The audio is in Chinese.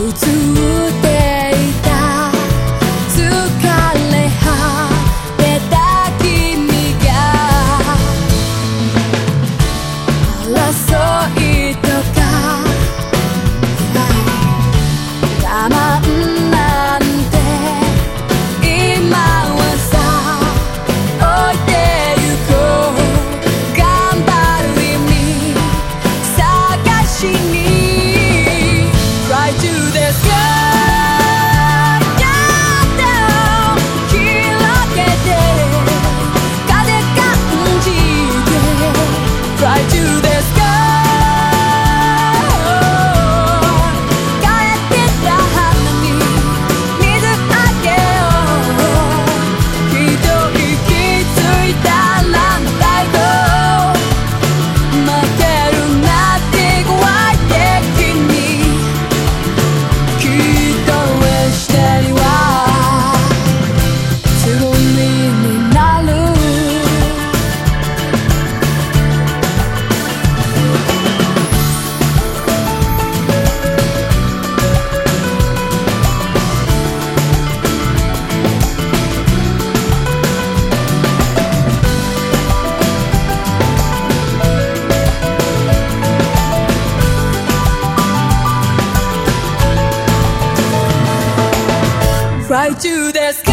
独自。to their skin.